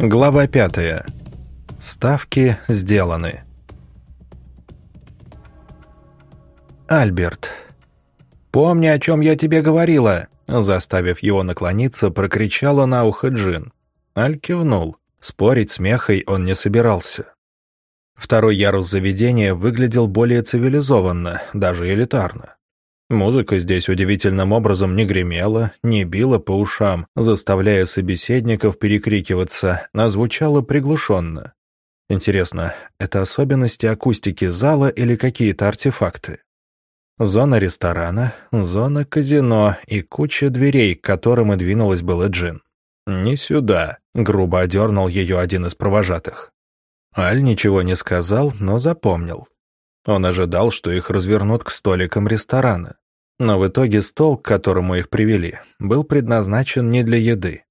Глава пятая. Ставки сделаны. Альберт. «Помни, о чем я тебе говорила!» Заставив его наклониться, прокричала на ухо Джин. Аль кивнул. Спорить с Мехой он не собирался. Второй ярус заведения выглядел более цивилизованно, даже элитарно. Музыка здесь удивительным образом не гремела, не била по ушам, заставляя собеседников перекрикиваться, а звучала приглушенно. Интересно, это особенности акустики зала или какие-то артефакты? Зона ресторана, зона казино и куча дверей, к которым и двинулась была Джин. «Не сюда», — грубо одернул ее один из провожатых. Аль ничего не сказал, но запомнил. Он ожидал, что их развернут к столикам ресторана. Но в итоге стол, к которому их привели, был предназначен не для еды.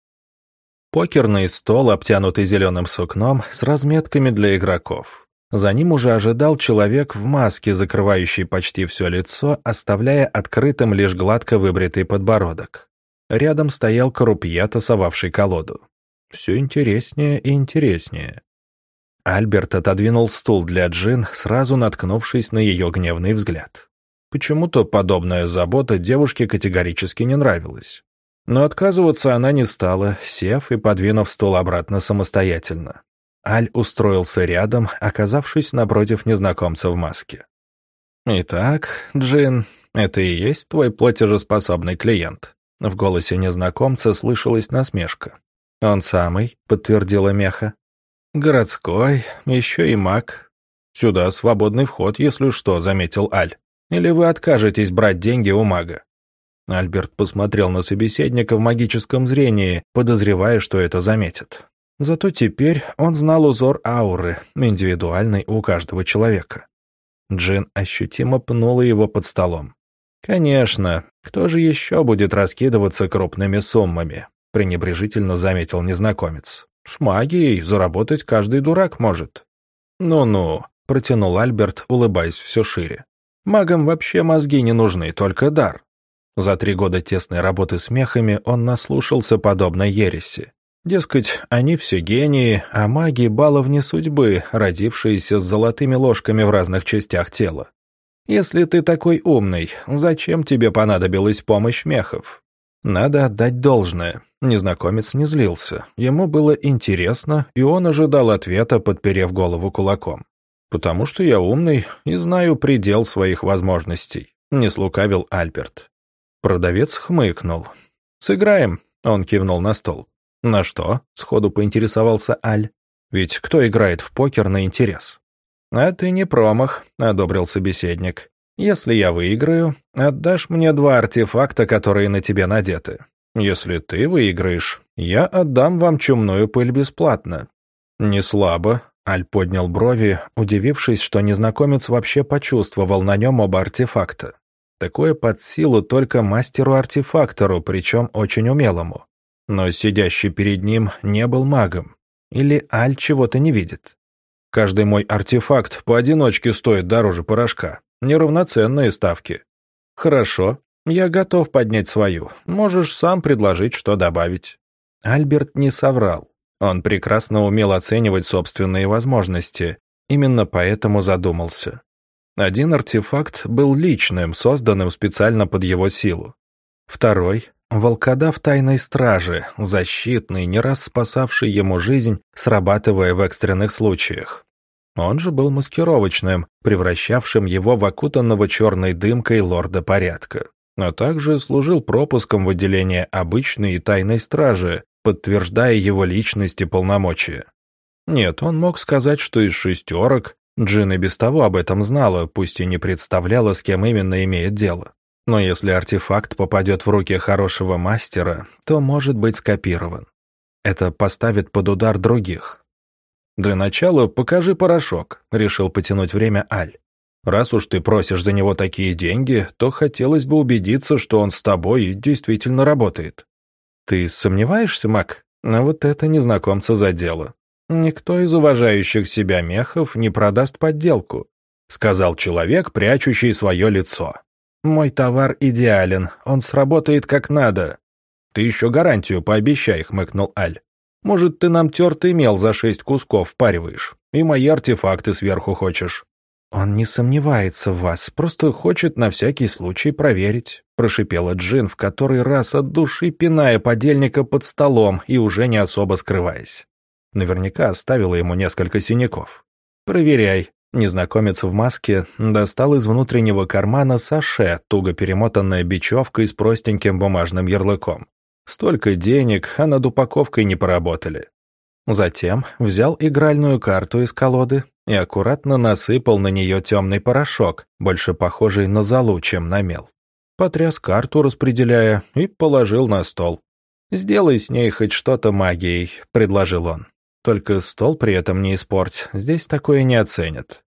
Покерный стол, обтянутый зеленым сукном, с разметками для игроков. За ним уже ожидал человек в маске, закрывающей почти все лицо, оставляя открытым лишь гладко выбритый подбородок. Рядом стоял крупье, тасовавший колоду. Все интереснее и интереснее. Альберт отодвинул стул для Джин, сразу наткнувшись на ее гневный взгляд. Почему-то подобная забота девушке категорически не нравилась. Но отказываться она не стала, сев и подвинув стул обратно самостоятельно. Аль устроился рядом, оказавшись напротив незнакомца в маске. «Итак, Джин, это и есть твой платежеспособный клиент?» В голосе незнакомца слышалась насмешка. «Он самый», — подтвердила Меха. «Городской, еще и маг. Сюда свободный вход, если что», — заметил Аль. «Или вы откажетесь брать деньги у мага?» Альберт посмотрел на собеседника в магическом зрении, подозревая, что это заметит. Зато теперь он знал узор ауры, индивидуальный у каждого человека. Джин ощутимо пнула его под столом. «Конечно, кто же еще будет раскидываться крупными суммами?» — пренебрежительно заметил незнакомец. С магией заработать каждый дурак может. Ну-ну, протянул Альберт, улыбаясь все шире. Магам вообще мозги не нужны, только дар. За три года тесной работы с мехами он наслушался подобной ереси. Дескать, они все гении, а маги — баловни судьбы, родившиеся с золотыми ложками в разных частях тела. Если ты такой умный, зачем тебе понадобилась помощь мехов? Надо отдать должное. Незнакомец не злился. Ему было интересно, и он ожидал ответа, подперев голову кулаком. «Потому что я умный и знаю предел своих возможностей», — не слукавил Альберт. Продавец хмыкнул. «Сыграем», — он кивнул на стол. «На что?» — сходу поинтересовался Аль. «Ведь кто играет в покер на интерес?» «А ты не промах», — одобрил собеседник. Если я выиграю, отдашь мне два артефакта, которые на тебе надеты. Если ты выиграешь, я отдам вам чумную пыль бесплатно». «Не слабо», — Аль поднял брови, удивившись, что незнакомец вообще почувствовал на нем оба артефакта. Такое под силу только мастеру-артефактору, причем очень умелому. Но сидящий перед ним не был магом. Или Аль чего-то не видит. Каждый мой артефакт поодиночке стоит дороже порошка. Неравноценные ставки. Хорошо, я готов поднять свою. Можешь сам предложить, что добавить. Альберт не соврал. Он прекрасно умел оценивать собственные возможности. Именно поэтому задумался. Один артефакт был личным, созданным специально под его силу. Второй — волкодав тайной стражи, защитный, не раз спасавший ему жизнь, срабатывая в экстренных случаях. Он же был маскировочным, превращавшим его в окутанного черной дымкой лорда порядка, а также служил пропуском в отделение обычной и тайной стражи, подтверждая его личность и полномочия. Нет, он мог сказать, что из шестерок, Джин и без того об этом знала, пусть и не представляла, с кем именно имеет дело. Но если артефакт попадет в руки хорошего мастера, то может быть скопирован. Это поставит под удар других, «Для начала покажи порошок», — решил потянуть время Аль. «Раз уж ты просишь за него такие деньги, то хотелось бы убедиться, что он с тобой действительно работает». «Ты сомневаешься, Мак?» Но вот это незнакомца задело. «Никто из уважающих себя мехов не продаст подделку», — сказал человек, прячущий свое лицо. «Мой товар идеален, он сработает как надо». «Ты еще гарантию пообещай», — хмыкнул Аль. Может, ты нам тертый мел за шесть кусков впариваешь, и мои артефакты сверху хочешь». «Он не сомневается в вас, просто хочет на всякий случай проверить», прошипела Джин, в который раз от души пиная подельника под столом и уже не особо скрываясь. Наверняка оставила ему несколько синяков. «Проверяй». Незнакомец в маске достал из внутреннего кармана саше, туго перемотанная бечевкой с простеньким бумажным ярлыком. Столько денег, а над упаковкой не поработали. Затем взял игральную карту из колоды и аккуратно насыпал на нее темный порошок, больше похожий на золу, чем на мел. Потряс карту, распределяя, и положил на стол. «Сделай с ней хоть что-то магией», — предложил он. «Только стол при этом не испорть, здесь такое не оценят».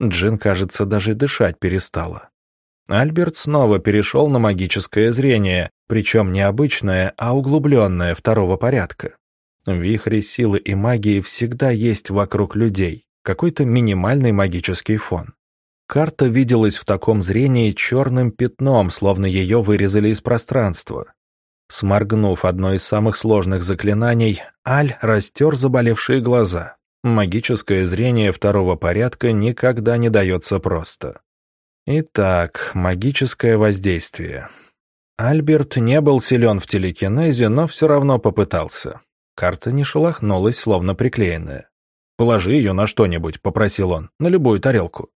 Джин, кажется, даже дышать перестала. Альберт снова перешел на магическое зрение, причем не обычное, а углубленное второго порядка. В вихре силы и магии всегда есть вокруг людей, какой-то минимальный магический фон. Карта виделась в таком зрении черным пятном, словно ее вырезали из пространства. Сморгнув одно из самых сложных заклинаний, Аль растер заболевшие глаза. Магическое зрение второго порядка никогда не дается просто. Итак, магическое воздействие. Альберт не был силен в телекинезе, но все равно попытался. Карта не шелохнулась, словно приклеенная. «Положи ее на что-нибудь», — попросил он, — «на любую тарелку.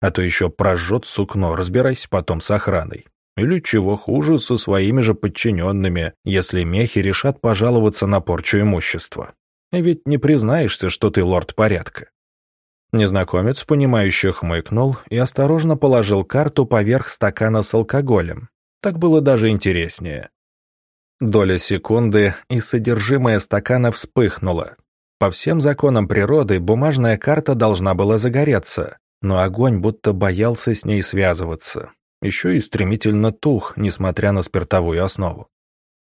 А то еще прожжет сукно, разбирайся потом с охраной. Или, чего хуже, со своими же подчиненными, если мехи решат пожаловаться на порчу имущества. Ведь не признаешься, что ты лорд порядка». Незнакомец, понимающе хмыкнул и осторожно положил карту поверх стакана с алкоголем. Так было даже интереснее. Доля секунды, и содержимое стакана вспыхнуло. По всем законам природы бумажная карта должна была загореться, но огонь будто боялся с ней связываться. Еще и стремительно тух, несмотря на спиртовую основу.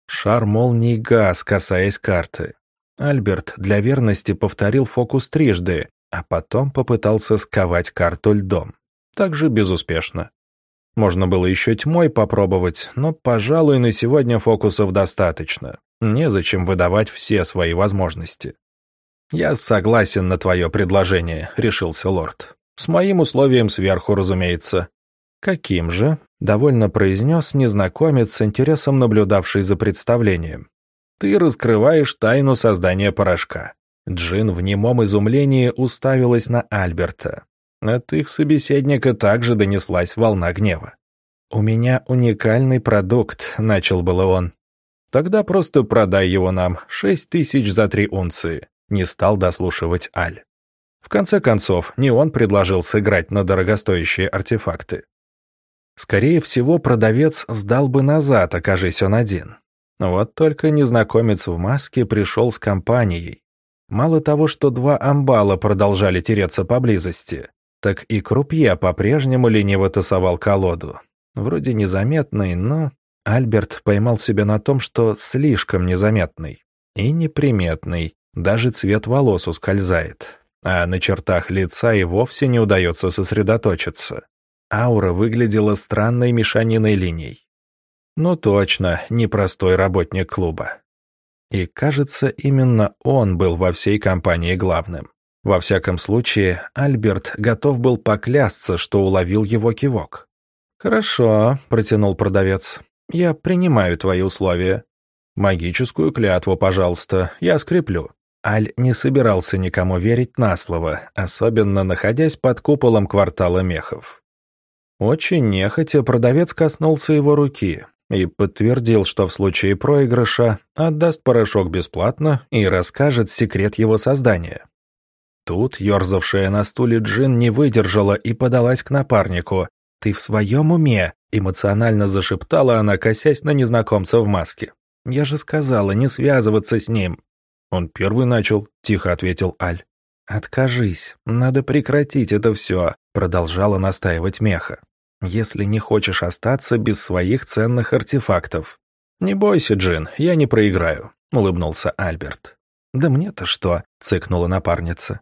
Шар молний газ, касаясь карты. Альберт для верности повторил фокус трижды, а потом попытался сковать карту льдом. Также безуспешно. Можно было еще тьмой попробовать, но, пожалуй, на сегодня фокусов достаточно. Незачем выдавать все свои возможности. «Я согласен на твое предложение», — решился лорд. «С моим условием сверху, разумеется». «Каким же?» — довольно произнес незнакомец с интересом наблюдавший за представлением. «Ты раскрываешь тайну создания порошка». Джин в немом изумлении уставилась на Альберта. От их собеседника также донеслась волна гнева. «У меня уникальный продукт», — начал было он. «Тогда просто продай его нам, шесть тысяч за три унции», — не стал дослушивать Аль. В конце концов, не он предложил сыграть на дорогостоящие артефакты. Скорее всего, продавец сдал бы назад, окажись он один. Вот только незнакомец в маске пришел с компанией. Мало того, что два амбала продолжали тереться поблизости, так и крупье по-прежнему лениво тасовал колоду. Вроде незаметный, но Альберт поймал себя на том, что слишком незаметный и неприметный, даже цвет волос ускользает, а на чертах лица и вовсе не удается сосредоточиться. Аура выглядела странной мешаниной линий. Ну точно, непростой работник клуба. И, кажется, именно он был во всей компании главным. Во всяком случае, Альберт готов был поклясться, что уловил его кивок. «Хорошо», — протянул продавец. «Я принимаю твои условия. Магическую клятву, пожалуйста, я скреплю». Аль не собирался никому верить на слово, особенно находясь под куполом квартала мехов. Очень нехотя продавец коснулся его руки и подтвердил, что в случае проигрыша отдаст порошок бесплатно и расскажет секрет его создания. Тут ерзавшая на стуле Джин не выдержала и подалась к напарнику. «Ты в своем уме?» — эмоционально зашептала она, косясь на незнакомца в маске. «Я же сказала, не связываться с ним». «Он первый начал», — тихо ответил Аль. «Откажись, надо прекратить это все», — продолжала настаивать Меха. «Если не хочешь остаться без своих ценных артефактов». «Не бойся, Джин, я не проиграю», — улыбнулся Альберт. «Да мне-то что?» — цыкнула напарница.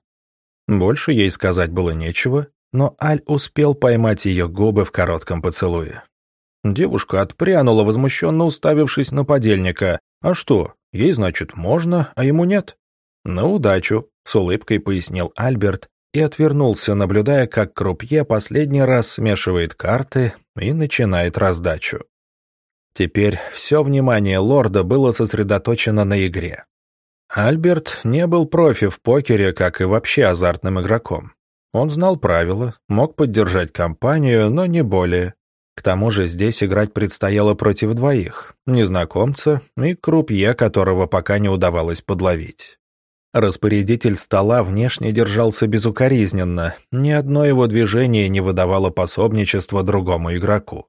Больше ей сказать было нечего, но Аль успел поймать ее губы в коротком поцелуе. Девушка отпрянула, возмущенно уставившись на подельника. «А что, Ей, значит, можно, а ему нет. На удачу, с улыбкой пояснил Альберт и отвернулся, наблюдая, как крупье последний раз смешивает карты и начинает раздачу. Теперь все внимание лорда было сосредоточено на игре. Альберт не был профи в покере, как и вообще азартным игроком. Он знал правила, мог поддержать компанию, но не более. К тому же здесь играть предстояло против двоих, незнакомца и крупье, которого пока не удавалось подловить. Распорядитель стола внешне держался безукоризненно, ни одно его движение не выдавало пособничества другому игроку.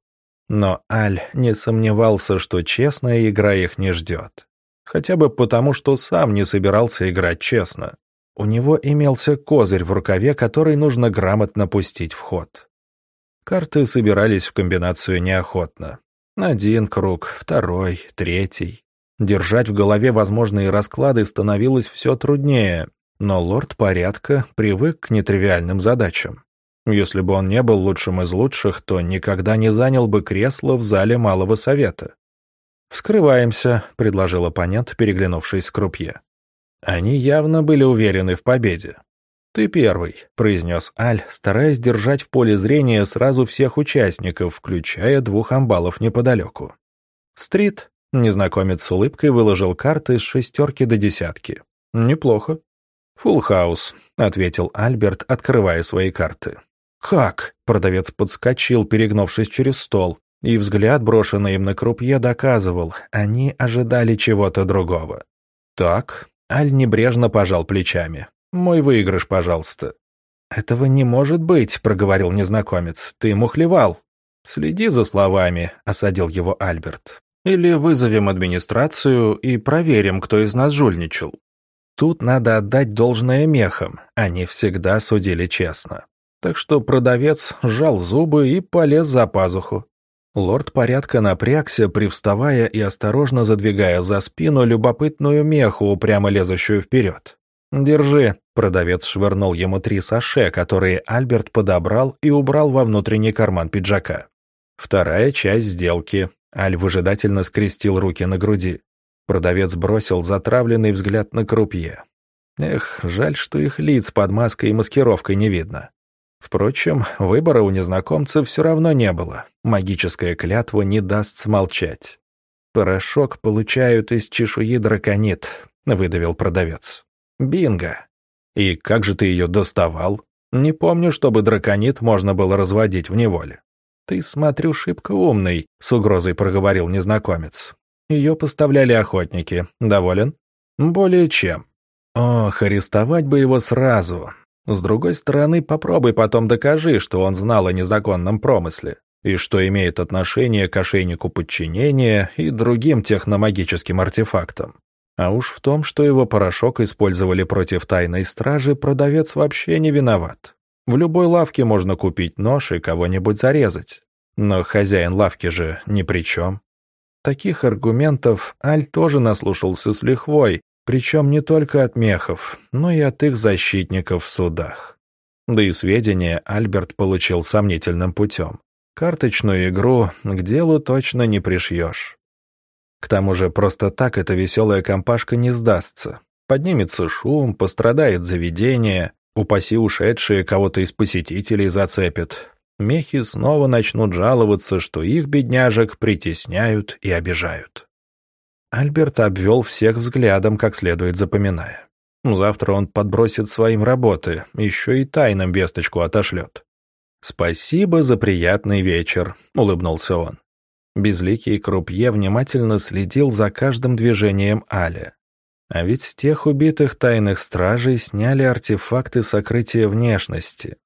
Но Аль не сомневался, что честная игра их не ждет. Хотя бы потому, что сам не собирался играть честно. У него имелся козырь в рукаве, который нужно грамотно пустить в ход. Карты собирались в комбинацию неохотно. Один круг, второй, третий. Держать в голове возможные расклады становилось все труднее, но лорд порядка привык к нетривиальным задачам. Если бы он не был лучшим из лучших, то никогда не занял бы кресло в зале Малого Совета. «Вскрываемся», — предложил оппонент, переглянувшись с крупье. Они явно были уверены в победе. «Ты первый», — произнес Аль, стараясь держать в поле зрения сразу всех участников, включая двух амбалов неподалеку. «Стрит», — незнакомец с улыбкой выложил карты с шестерки до десятки. «Неплохо». «Фулл хаус», — ответил Альберт, открывая свои карты. «Как?» — продавец подскочил, перегнувшись через стол, и взгляд, брошенный им на крупье, доказывал, они ожидали чего-то другого. «Так», — Аль небрежно пожал плечами. «Мой выигрыш, пожалуйста». «Этого не может быть», — проговорил незнакомец. «Ты мухлевал». «Следи за словами», — осадил его Альберт. «Или вызовем администрацию и проверим, кто из нас жульничал». Тут надо отдать должное мехам, они всегда судили честно. Так что продавец сжал зубы и полез за пазуху. Лорд порядка напрягся, привставая и осторожно задвигая за спину любопытную меху, упрямо лезущую вперед. «Держи», — продавец швырнул ему три саше, которые Альберт подобрал и убрал во внутренний карман пиджака. Вторая часть сделки. Аль выжидательно скрестил руки на груди. Продавец бросил затравленный взгляд на крупье. Эх, жаль, что их лиц под маской и маскировкой не видно. Впрочем, выбора у незнакомца все равно не было. Магическая клятва не даст смолчать. «Порошок получают из чешуи драконит», — выдавил продавец. «Бинго! И как же ты ее доставал? Не помню, чтобы драконит можно было разводить в неволе». «Ты, смотрю, шибко умный», — с угрозой проговорил незнакомец. «Ее поставляли охотники. Доволен?» «Более чем». «Ох, арестовать бы его сразу. С другой стороны, попробуй потом докажи, что он знал о незаконном промысле и что имеет отношение к ошейнику подчинения и другим техномагическим артефактам. А уж в том, что его порошок использовали против тайной стражи, продавец вообще не виноват. В любой лавке можно купить нож и кого-нибудь зарезать. Но хозяин лавки же ни при чем. Таких аргументов Аль тоже наслушался с лихвой, причем не только от мехов, но и от их защитников в судах. Да и сведения Альберт получил сомнительным путем. Карточную игру к делу точно не пришьешь. К тому же просто так эта веселая компашка не сдастся. Поднимется шум, пострадает заведение, упаси ушедшие кого-то из посетителей зацепят. Мехи снова начнут жаловаться, что их бедняжек притесняют и обижают. Альберт обвел всех взглядом, как следует запоминая. Завтра он подбросит своим работы, еще и тайным весточку отошлет. «Спасибо за приятный вечер», — улыбнулся он. Безликий крупье внимательно следил за каждым движением Аля. А ведь с тех убитых тайных стражей сняли артефакты сокрытия внешности.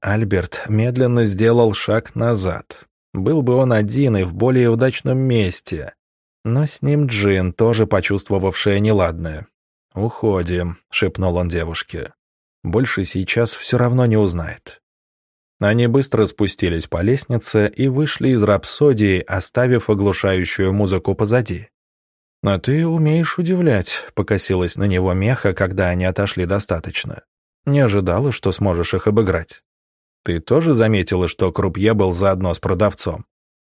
Альберт медленно сделал шаг назад. Был бы он один и в более удачном месте, но с ним Джин, тоже почувствовавшая неладное. «Уходим», — шепнул он девушке. «Больше сейчас все равно не узнает». Они быстро спустились по лестнице и вышли из рапсодии, оставив оглушающую музыку позади. «А ты умеешь удивлять», — покосилась на него меха, когда они отошли достаточно. «Не ожидала, что сможешь их обыграть». «Ты тоже заметила, что Крупье был заодно с продавцом?»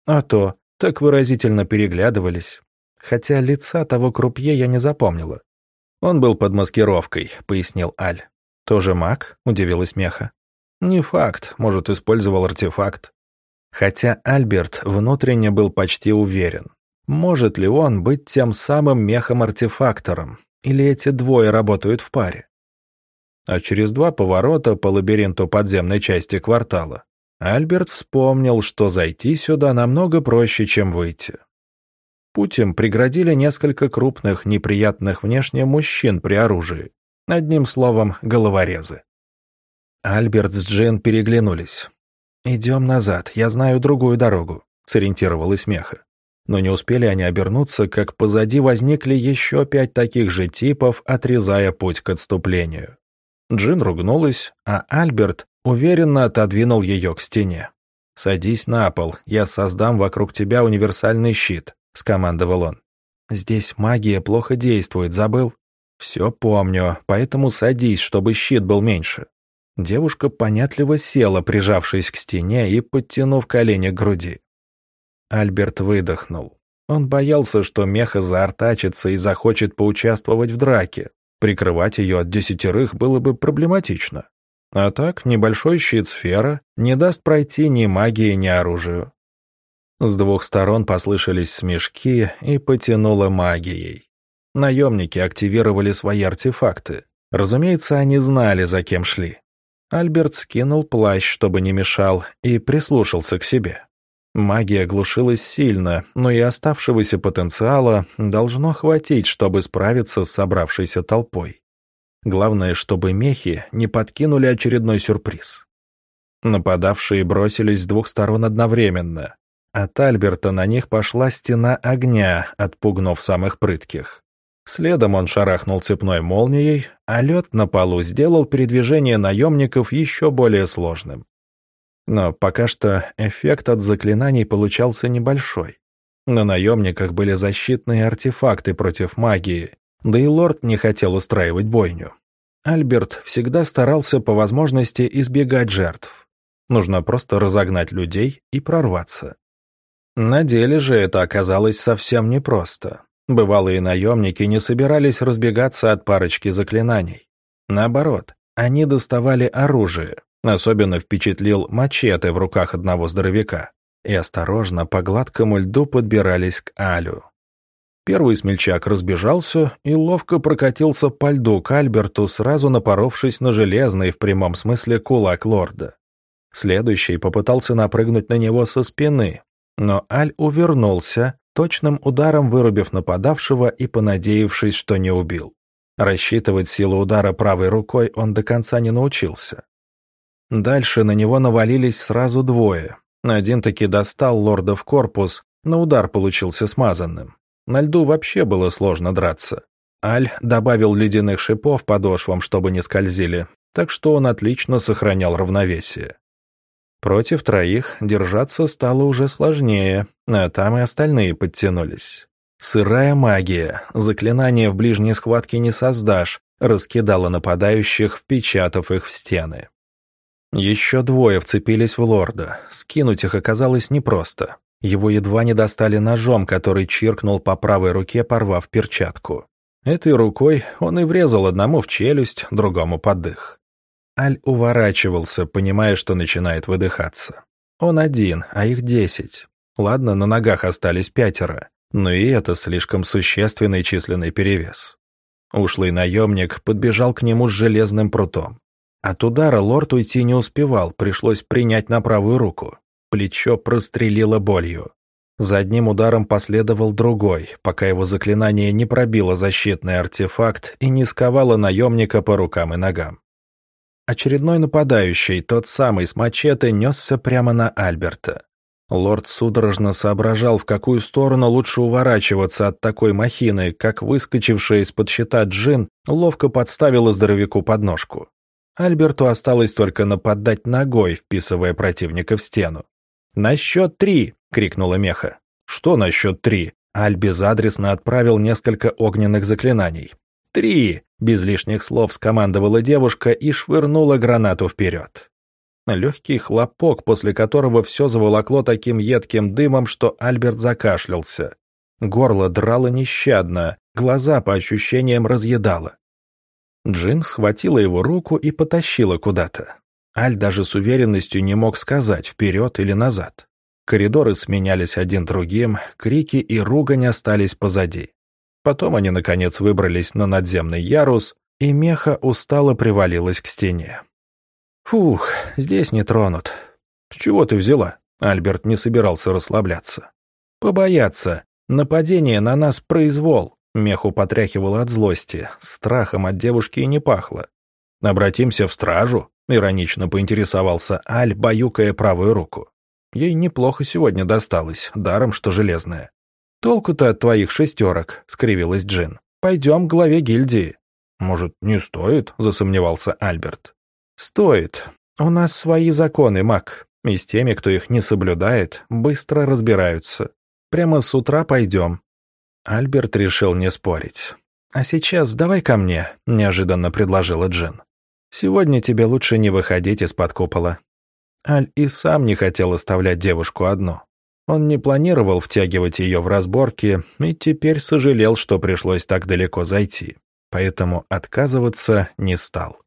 «А то», так выразительно переглядывались. хотя лица того крупье я не запомнила. «Он был под маскировкой», — пояснил Аль. «Тоже маг?» — удивилась Меха. «Не факт, может, использовал артефакт». Хотя Альберт внутренне был почти уверен. Может ли он быть тем самым мехом-артефактором? Или эти двое работают в паре? А через два поворота по лабиринту подземной части квартала Альберт вспомнил, что зайти сюда намного проще, чем выйти. Путем преградили несколько крупных, неприятных внешне мужчин при оружии. Одним словом, головорезы. Альберт с Джин переглянулись. «Идем назад, я знаю другую дорогу», — сориентировалась Меха. Но не успели они обернуться, как позади возникли еще пять таких же типов, отрезая путь к отступлению. Джин ругнулась, а Альберт уверенно отодвинул ее к стене. «Садись на пол, я создам вокруг тебя универсальный щит», — скомандовал он. «Здесь магия плохо действует, забыл?» «Все помню, поэтому садись, чтобы щит был меньше». Девушка понятливо села, прижавшись к стене и подтянув колени к груди. Альберт выдохнул. Он боялся, что меха заортачится и захочет поучаствовать в драке. Прикрывать ее от десятерых было бы проблематично. А так, небольшой щит сфера не даст пройти ни магии, ни оружию. С двух сторон послышались смешки и потянуло магией. Наемники активировали свои артефакты. Разумеется, они знали, за кем шли. Альберт скинул плащ, чтобы не мешал, и прислушался к себе. Магия глушилась сильно, но и оставшегося потенциала должно хватить, чтобы справиться с собравшейся толпой. Главное, чтобы мехи не подкинули очередной сюрприз. Нападавшие бросились с двух сторон одновременно. От Альберта на них пошла стена огня, отпугнув самых прытких. Следом он шарахнул цепной молнией, а лед на полу сделал передвижение наемников еще более сложным. Но пока что эффект от заклинаний получался небольшой. На наемниках были защитные артефакты против магии, да и лорд не хотел устраивать бойню. Альберт всегда старался по возможности избегать жертв. Нужно просто разогнать людей и прорваться. На деле же это оказалось совсем непросто. Бывалые наемники не собирались разбегаться от парочки заклинаний. Наоборот, они доставали оружие, Особенно впечатлил мачете в руках одного здоровяка и осторожно по гладкому льду подбирались к Алю. Первый смельчак разбежался и ловко прокатился по льду к Альберту, сразу напоровшись на железный в прямом смысле кулак лорда. Следующий попытался напрыгнуть на него со спины, но Аль увернулся, точным ударом вырубив нападавшего и понадеявшись, что не убил. Рассчитывать силу удара правой рукой он до конца не научился. Дальше на него навалились сразу двое. Один таки достал лорда в корпус, но удар получился смазанным. На льду вообще было сложно драться. Аль добавил ледяных шипов подошвам, чтобы не скользили, так что он отлично сохранял равновесие. Против троих держаться стало уже сложнее, а там и остальные подтянулись. Сырая магия, заклинания в ближней схватке не создашь, раскидала нападающих, впечатав их в стены. Еще двое вцепились в лорда. Скинуть их оказалось непросто. Его едва не достали ножом, который чиркнул по правой руке, порвав перчатку. Этой рукой он и врезал одному в челюсть, другому под дых. Аль уворачивался, понимая, что начинает выдыхаться. Он один, а их десять. Ладно, на ногах остались пятеро, но и это слишком существенный численный перевес. Ушлый наемник подбежал к нему с железным прутом. От удара лорд уйти не успевал, пришлось принять на правую руку. Плечо прострелило болью. За одним ударом последовал другой, пока его заклинание не пробило защитный артефакт и не сковало наемника по рукам и ногам. Очередной нападающий, тот самый с мачете, несся прямо на Альберта. Лорд судорожно соображал, в какую сторону лучше уворачиваться от такой махины, как выскочившая из-под щита Джин ловко подставила здоровяку подножку. Альберту осталось только нападать ногой, вписывая противника в стену. «На счет три!» — крикнула Меха. «Что на счет три?» Аль безадресно отправил несколько огненных заклинаний. «Три!» — без лишних слов скомандовала девушка и швырнула гранату вперед. Легкий хлопок, после которого все заволокло таким едким дымом, что Альберт закашлялся. Горло драло нещадно, глаза по ощущениям разъедало. Джин схватила его руку и потащила куда-то. Аль даже с уверенностью не мог сказать, вперед или назад. Коридоры сменялись один другим, крики и ругань остались позади. Потом они, наконец, выбрались на надземный ярус, и меха устало привалилась к стене. «Фух, здесь не тронут. С чего ты взяла?» Альберт не собирался расслабляться. «Побояться. Нападение на нас произвол». Меху потряхивало от злости, страхом от девушки и не пахло. «Обратимся в стражу?» — иронично поинтересовался Аль, баюкая правую руку. Ей неплохо сегодня досталось, даром что железная. «Толку-то от твоих шестерок», — скривилась Джин. «Пойдем к главе гильдии». «Может, не стоит?» — засомневался Альберт. «Стоит. У нас свои законы, маг. И с теми, кто их не соблюдает, быстро разбираются. Прямо с утра пойдем». Альберт решил не спорить. «А сейчас давай ко мне», — неожиданно предложила Джин. «Сегодня тебе лучше не выходить из-под купола». Аль и сам не хотел оставлять девушку одну. Он не планировал втягивать ее в разборки и теперь сожалел, что пришлось так далеко зайти, поэтому отказываться не стал.